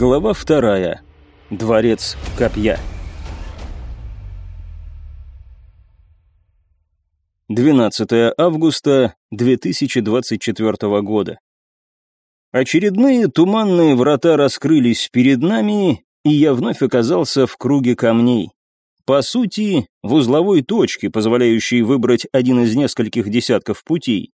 Глава вторая. Дворец копья. 12 августа 2024 года. Очередные туманные врата раскрылись перед нами, и я вновь оказался в круге камней. По сути, в узловой точке, позволяющей выбрать один из нескольких десятков путей.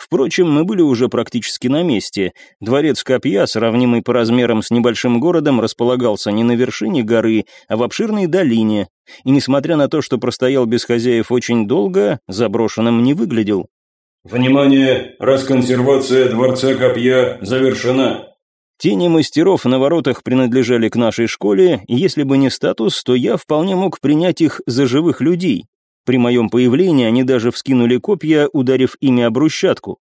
Впрочем, мы были уже практически на месте. Дворец Копья, сравнимый по размерам с небольшим городом, располагался не на вершине горы, а в обширной долине. И несмотря на то, что простоял без хозяев очень долго, заброшенным не выглядел. «Внимание! Расконсервация Дворца Копья завершена!» Тени мастеров на воротах принадлежали к нашей школе, и если бы не статус, то я вполне мог принять их за живых людей. При моем появлении они даже вскинули копья, ударив ими об брусчатку.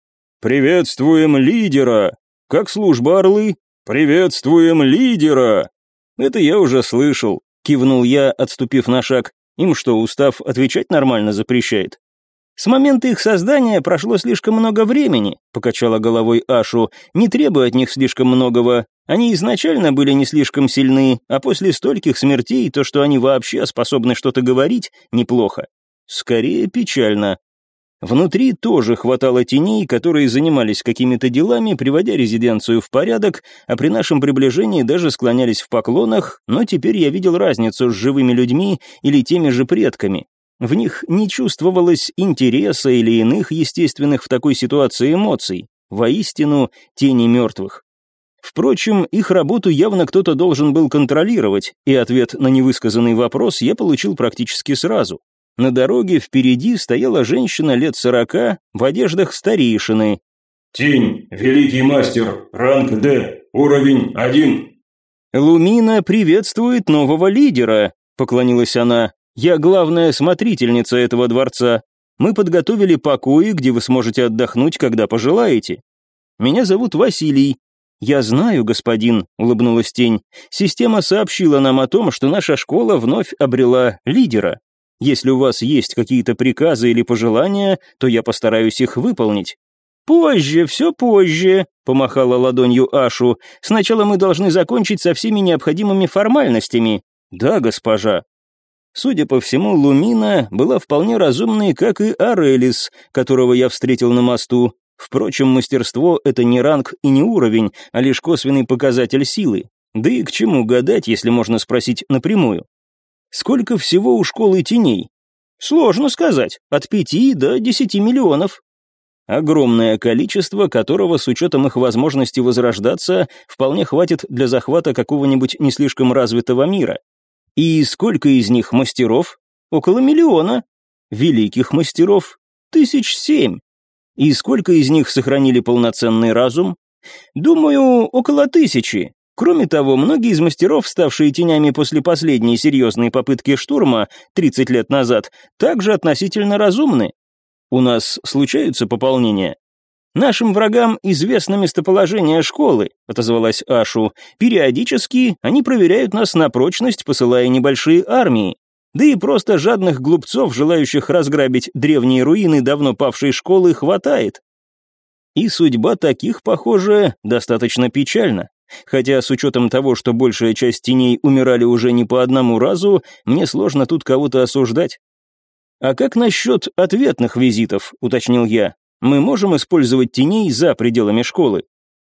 «Приветствуем лидера! Как служба, орлы? Приветствуем лидера!» «Это я уже слышал», — кивнул я, отступив на шаг. «Им что, устав отвечать нормально запрещает?» «С момента их создания прошло слишком много времени», — покачала головой Ашу. «Не требуя от них слишком многого. Они изначально были не слишком сильны, а после стольких смертей то, что они вообще способны что-то говорить, неплохо. Скорее печально. Внутри тоже хватало теней, которые занимались какими-то делами, приводя резиденцию в порядок, а при нашем приближении даже склонялись в поклонах, но теперь я видел разницу с живыми людьми или теми же предками. В них не чувствовалось интереса или иных естественных в такой ситуации эмоций. Воистину, тени мертвых. Впрочем, их работу явно кто-то должен был контролировать, и ответ на невысказанный вопрос я получил практически сразу. На дороге впереди стояла женщина лет сорока в одеждах старейшины. «Тень, великий мастер, ранг Д, уровень один». «Лумина приветствует нового лидера», — поклонилась она. «Я главная смотрительница этого дворца. Мы подготовили покои, где вы сможете отдохнуть, когда пожелаете. Меня зовут Василий». «Я знаю, господин», — улыбнулась тень. «Система сообщила нам о том, что наша школа вновь обрела лидера. Если у вас есть какие-то приказы или пожелания, то я постараюсь их выполнить». «Позже, все позже», — помахала ладонью Ашу. «Сначала мы должны закончить со всеми необходимыми формальностями». «Да, госпожа». Судя по всему, Лумина была вполне разумной, как и Арелис, которого я встретил на мосту. Впрочем, мастерство — это не ранг и не уровень, а лишь косвенный показатель силы. Да и к чему гадать, если можно спросить напрямую? Сколько всего у школы теней? Сложно сказать, от пяти до десяти миллионов. Огромное количество, которого с учетом их возможности возрождаться вполне хватит для захвата какого-нибудь не слишком развитого мира. И сколько из них мастеров? Около миллиона. Великих мастеров? Тысяч семь. И сколько из них сохранили полноценный разум? Думаю, около тысячи. Кроме того, многие из мастеров, ставшие тенями после последней серьезной попытки штурма 30 лет назад, также относительно разумны. У нас случаются пополнения. «Нашим врагам известно местоположение школы», — отозвалась Ашу. «Периодически они проверяют нас на прочность, посылая небольшие армии. Да и просто жадных глупцов, желающих разграбить древние руины давно павшей школы, хватает. И судьба таких, похоже, достаточно печальна. Хотя с учетом того, что большая часть теней умирали уже не по одному разу, мне сложно тут кого-то осуждать. «А как насчет ответных визитов?» — уточнил я. «Мы можем использовать теней за пределами школы?»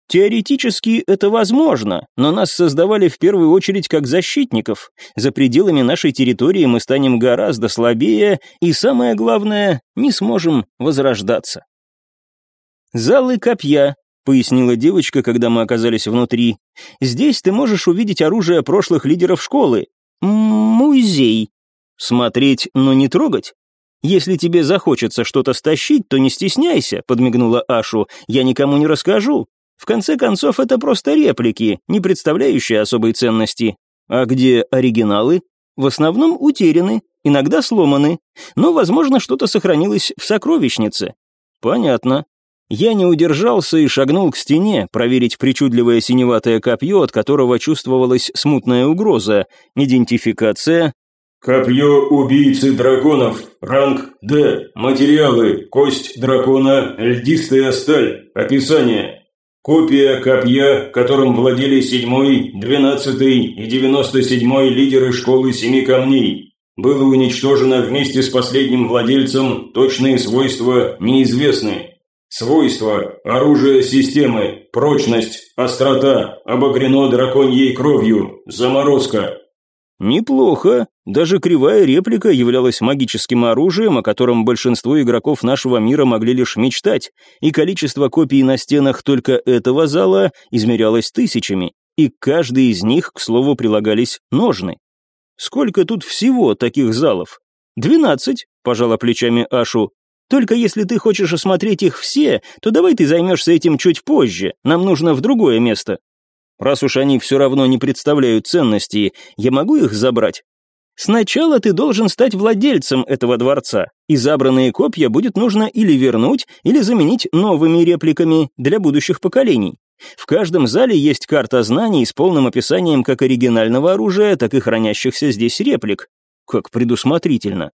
Теоретически это возможно, но нас создавали в первую очередь как защитников. За пределами нашей территории мы станем гораздо слабее и, самое главное, не сможем возрождаться. Залы копья, пояснила девочка, когда мы оказались внутри. «Здесь ты можешь увидеть оружие прошлых лидеров школы. Музей. Смотреть, но не трогать. Если тебе захочется что-то стащить, то не стесняйся», — подмигнула Ашу. «Я никому не расскажу. В конце концов, это просто реплики, не представляющие особой ценности. А где оригиналы? В основном утеряны, иногда сломаны, но, возможно, что-то сохранилось в сокровищнице. Понятно. Я не удержался и шагнул к стене, проверить причудливое синеватое копье, от которого чувствовалась смутная угроза. Идентификация. Копье убийцы драконов. Ранг Д. Материалы. Кость дракона. Льдистая сталь. Описание. Копия копья, которым владели седьмой, двенадцатый и девяносто седьмой лидеры школы семи камней. Было уничтожено вместе с последним владельцем, точные свойства неизвестны. Свойства, оружие системы, прочность, острота, обогрено драконьей кровью, заморозка. Неплохо. Даже кривая реплика являлась магическим оружием, о котором большинство игроков нашего мира могли лишь мечтать, и количество копий на стенах только этого зала измерялось тысячами, и к каждой из них, к слову, прилагались ножны. Сколько тут всего таких залов? «Двенадцать», – пожала плечами Ашу. «Только если ты хочешь осмотреть их все, то давай ты займешься этим чуть позже, нам нужно в другое место». Раз уж они все равно не представляют ценности, я могу их забрать? Сначала ты должен стать владельцем этого дворца, и забранные копья будет нужно или вернуть, или заменить новыми репликами для будущих поколений. В каждом зале есть карта знаний с полным описанием как оригинального оружия, так и хранящихся здесь реплик. Как предусмотрительно.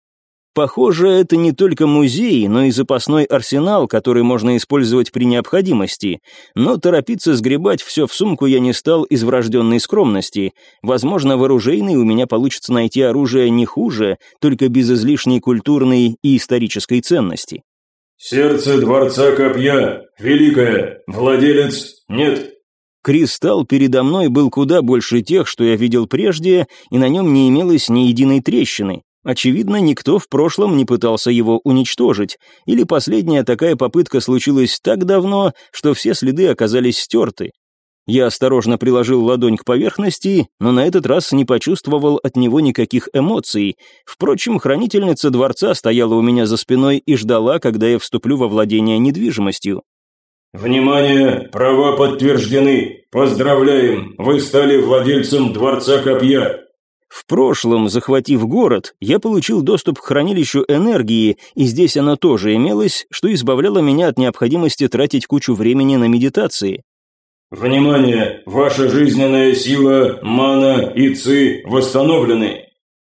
Похоже, это не только музей, но и запасной арсенал, который можно использовать при необходимости. Но торопиться сгребать все в сумку я не стал из врожденной скромности. Возможно, в оружейной у меня получится найти оружие не хуже, только без излишней культурной и исторической ценности. «Сердце Дворца Копья, Великое, владелец, нет». Кристалл передо мной был куда больше тех, что я видел прежде, и на нем не имелось ни единой трещины. Очевидно, никто в прошлом не пытался его уничтожить, или последняя такая попытка случилась так давно, что все следы оказались стерты. Я осторожно приложил ладонь к поверхности, но на этот раз не почувствовал от него никаких эмоций. Впрочем, хранительница дворца стояла у меня за спиной и ждала, когда я вступлю во владение недвижимостью. «Внимание! Права подтверждены! Поздравляем! Вы стали владельцем Дворца Копья!» В прошлом, захватив город, я получил доступ к хранилищу энергии, и здесь оно тоже имелось, что избавляло меня от необходимости тратить кучу времени на медитации. «Внимание! Ваша жизненная сила, мана и ци восстановлены!»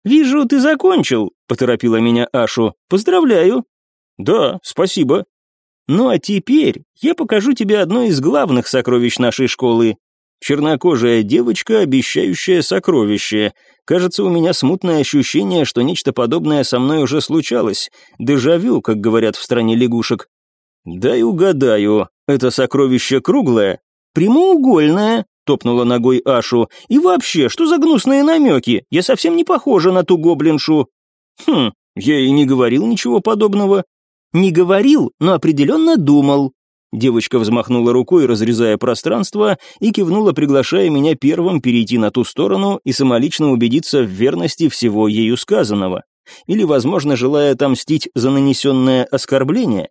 «Вижу, ты закончил», — поторопила меня Ашу. «Поздравляю». «Да, спасибо». «Ну а теперь я покажу тебе одно из главных сокровищ нашей школы. Чернокожая девочка, обещающая сокровище. Кажется, у меня смутное ощущение, что нечто подобное со мной уже случалось. Дежавю, как говорят в стране лягушек. Дай угадаю, это сокровище круглое? Прямоугольное, топнула ногой Ашу. И вообще, что за гнусные намеки? Я совсем не похожа на ту гоблиншу. Хм, я и не говорил ничего подобного. Не говорил, но определенно думал. Девочка взмахнула рукой, разрезая пространство, и кивнула, приглашая меня первым перейти на ту сторону и самолично убедиться в верности всего ею сказанного. Или, возможно, желая отомстить за нанесенное оскорбление.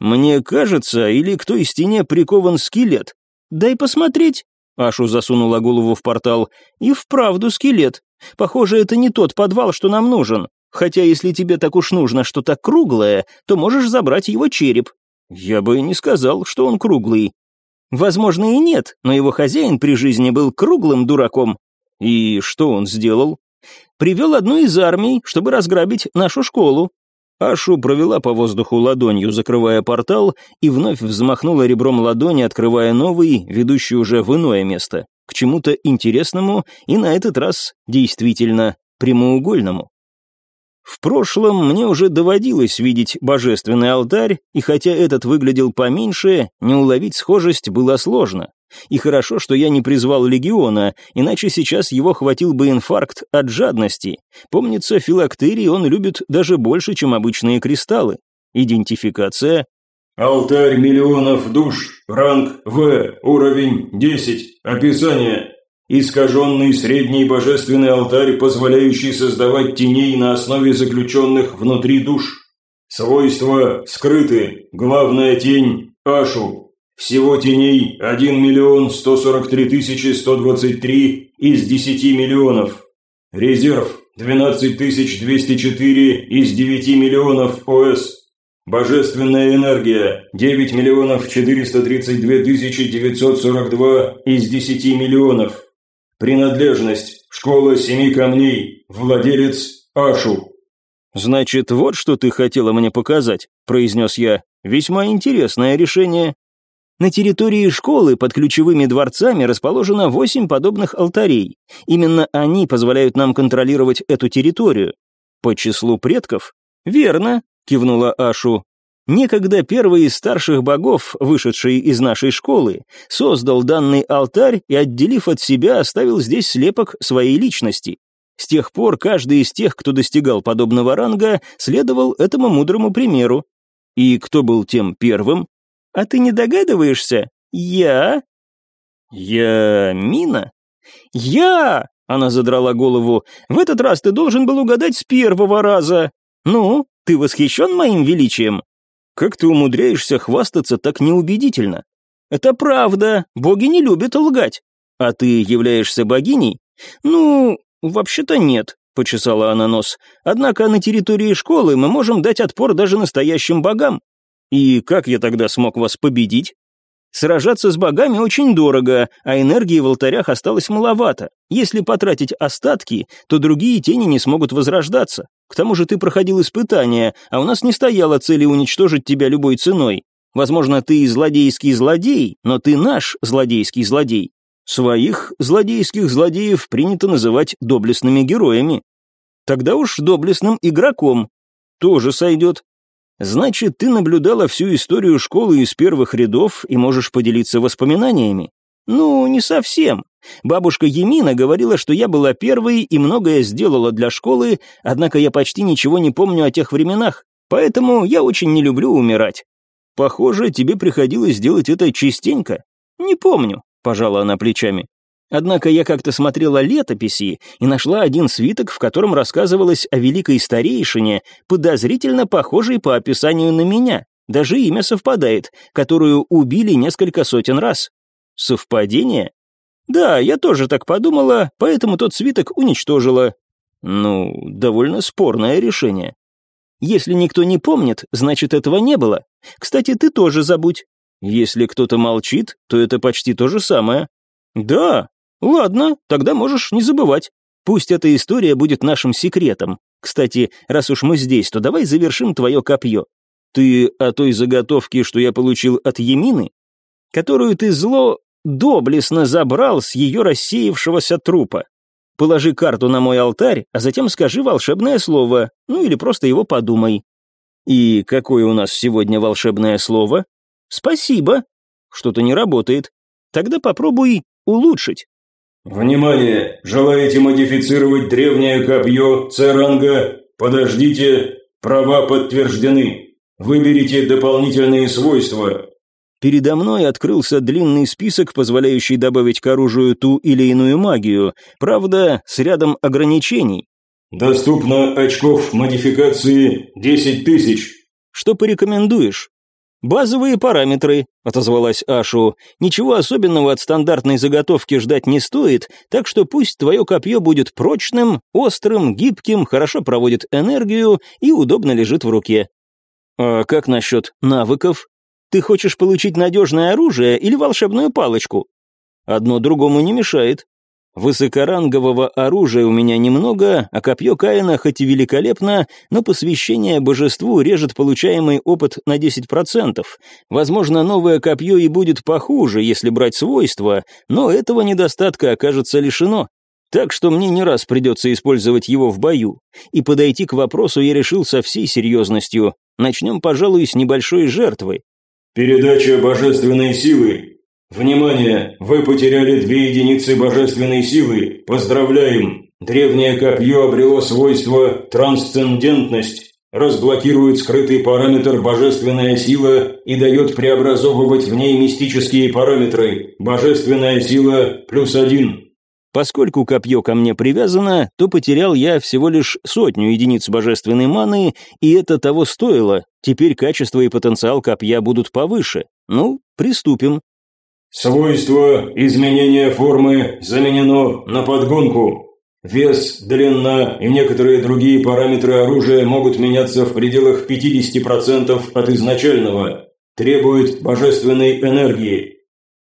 «Мне кажется, или к той стене прикован скелет. Дай посмотреть». Ашу засунула голову в портал. «И вправду скелет. Похоже, это не тот подвал, что нам нужен. Хотя, если тебе так уж нужно что-то круглое, то можешь забрать его череп. Я бы не сказал, что он круглый. Возможно и нет, но его хозяин при жизни был круглым дураком. И что он сделал? Привел одну из армий, чтобы разграбить нашу школу. Ашу провела по воздуху ладонью, закрывая портал, и вновь взмахнула ребром ладони, открывая новый, ведущий уже в иное место, к чему-то интересному и на этот раз действительно прямоугольному. В прошлом мне уже доводилось видеть божественный алтарь, и хотя этот выглядел поменьше, не уловить схожесть было сложно. И хорошо, что я не призвал легиона, иначе сейчас его хватил бы инфаркт от жадности. Помнится, филактерий он любит даже больше, чем обычные кристаллы. Идентификация. Алтарь миллионов душ, ранг В, уровень 10, описание. Искаженный средний божественный алтарь, позволяющий создавать теней на основе заключенных внутри душ. Свойства скрыты. Главная тень – Ашу. Всего теней 1 миллион 143 тысячи 123 из 10 миллионов. Резерв 12 204 из 9 миллионов ОС. Божественная энергия 9 миллионов 432 тысячи 942 из 10 миллионов. Принадлежность. Школа семи камней. Владелец Ашу. «Значит, вот что ты хотела мне показать», – произнес я. «Весьма интересное решение». На территории школы под ключевыми дворцами расположено восемь подобных алтарей. Именно они позволяют нам контролировать эту территорию. По числу предков? Верно, кивнула Ашу. Некогда первый из старших богов, вышедший из нашей школы, создал данный алтарь и, отделив от себя, оставил здесь слепок своей личности. С тех пор каждый из тех, кто достигал подобного ранга, следовал этому мудрому примеру. И кто был тем первым? А ты не догадываешься? Я? Я Мина? Я! Она задрала голову. В этот раз ты должен был угадать с первого раза. Ну, ты восхищен моим величием? Как ты умудряешься хвастаться так неубедительно? Это правда, боги не любят лгать. А ты являешься богиней? Ну, вообще-то нет, почесала она нос. Однако на территории школы мы можем дать отпор даже настоящим богам. И как я тогда смог вас победить? Сражаться с богами очень дорого, а энергии в алтарях осталось маловато. Если потратить остатки, то другие тени не смогут возрождаться. К тому же ты проходил испытания, а у нас не стояло цели уничтожить тебя любой ценой. Возможно, ты злодейский злодей, но ты наш злодейский злодей. Своих злодейских злодеев принято называть доблестными героями. Тогда уж доблестным игроком. Тоже сойдет. Значит, ты наблюдала всю историю школы из первых рядов и можешь поделиться воспоминаниями? Ну, не совсем. Бабушка Емина говорила, что я была первой и многое сделала для школы, однако я почти ничего не помню о тех временах, поэтому я очень не люблю умирать. Похоже, тебе приходилось делать это частенько. Не помню, пожала она плечами. Однако я как-то смотрела летописи и нашла один свиток, в котором рассказывалось о великой старейшине, подозрительно похожей по описанию на меня. Даже имя совпадает, которую убили несколько сотен раз. Совпадение? Да, я тоже так подумала, поэтому тот свиток уничтожила. Ну, довольно спорное решение. Если никто не помнит, значит этого не было. Кстати, ты тоже забудь. Если кто-то молчит, то это почти то же самое. Да, «Ладно, тогда можешь не забывать. Пусть эта история будет нашим секретом. Кстати, раз уж мы здесь, то давай завершим твое копье. Ты о той заготовке, что я получил от Емины? Которую ты зло доблестно забрал с ее рассеявшегося трупа. Положи карту на мой алтарь, а затем скажи волшебное слово, ну или просто его подумай. И какое у нас сегодня волшебное слово? Спасибо. Что-то не работает. Тогда попробуй улучшить. «Внимание! Желаете модифицировать древнее копье Церанга? Подождите, права подтверждены. Выберите дополнительные свойства». Передо мной открылся длинный список, позволяющий добавить к оружию ту или иную магию, правда, с рядом ограничений. «Доступно очков модификации 10 тысяч». «Что порекомендуешь?» «Базовые параметры», — отозвалась Ашу. «Ничего особенного от стандартной заготовки ждать не стоит, так что пусть твое копье будет прочным, острым, гибким, хорошо проводит энергию и удобно лежит в руке». «А как насчет навыков? Ты хочешь получить надежное оружие или волшебную палочку?» «Одно другому не мешает. Высокорангового оружия у меня немного, а копье Каина хоть и великолепно, но посвящение божеству режет получаемый опыт на 10%. Возможно, новое копье и будет похуже, если брать свойства, но этого недостатка окажется лишено. Так что мне не раз придется использовать его в бою. И подойти к вопросу я решил со всей серьезностью. Начнем, пожалуй, с небольшой жертвы. «Передача божественной силы. «Внимание! Вы потеряли две единицы божественной силы. Поздравляем! Древнее копье обрело свойство «трансцендентность», разблокирует скрытый параметр «божественная сила» и дает преобразовывать в ней мистические параметры «божественная сила плюс один». Поскольку копье ко мне привязано, то потерял я всего лишь сотню единиц божественной маны, и это того стоило. Теперь качество и потенциал копья будут повыше. Ну, приступим. Свойство изменения формы заменено на подгонку. Вес, длина и некоторые другие параметры оружия могут меняться в пределах 50% от изначального. Требует божественной энергии.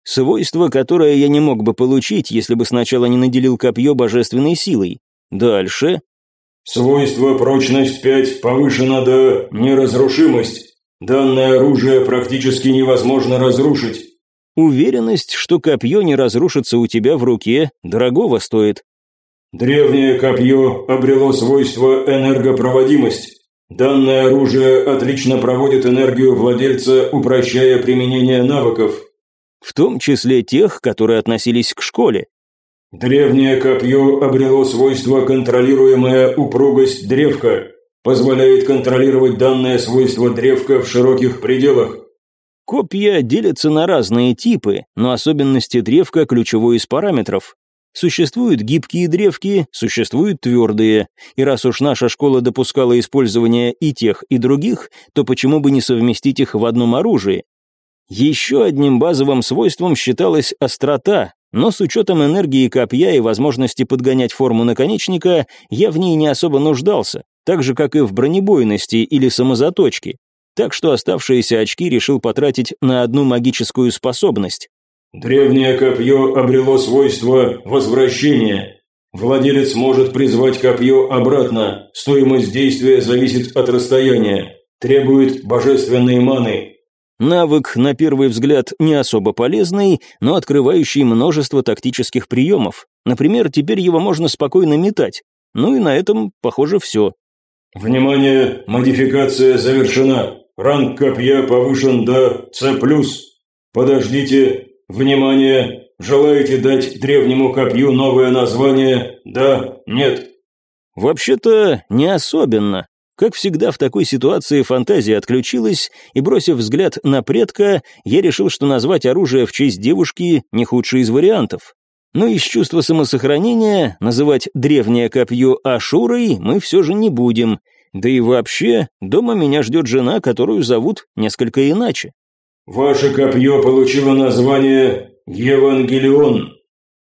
Свойство, которое я не мог бы получить, если бы сначала не наделил копье божественной силой. Дальше. Свойство прочность 5 повышено до неразрушимость. Данное оружие практически невозможно разрушить. Уверенность, что копье не разрушится у тебя в руке, дорогого стоит. Древнее копье обрело свойство энергопроводимость. Данное оружие отлично проводит энергию владельца, упрощая применение навыков. В том числе тех, которые относились к школе. Древнее копье обрело свойство контролируемая упругость древка. Позволяет контролировать данное свойство древка в широких пределах. Копья делятся на разные типы, но особенности древка ключевой из параметров. Существуют гибкие древки, существуют твердые, и раз уж наша школа допускала использование и тех, и других, то почему бы не совместить их в одном оружии? Еще одним базовым свойством считалась острота, но с учетом энергии копья и возможности подгонять форму наконечника, я в ней не особо нуждался, так же, как и в бронебойности или самозаточке. Так что оставшиеся очки решил потратить на одну магическую способность. Древнее копье обрело свойство возвращения. Владелец может призвать копье обратно. Стоимость действия зависит от расстояния. Требует божественной маны. Навык, на первый взгляд, не особо полезный, но открывающий множество тактических приемов. Например, теперь его можно спокойно метать. Ну и на этом, похоже, все. Внимание! Модификация завершена. Ранг копья повышен до С+. Подождите, «Внимание! Желаете дать древнему копью новое название? Да? Нет?» «Вообще-то, не особенно. Как всегда в такой ситуации фантазия отключилась, и, бросив взгляд на предка, я решил, что назвать оружие в честь девушки не худший из вариантов. Но из чувства самосохранения называть древнее копье Ашурой мы все же не будем. Да и вообще, дома меня ждет жена, которую зовут несколько иначе. Ваше копье получило название Евангелион.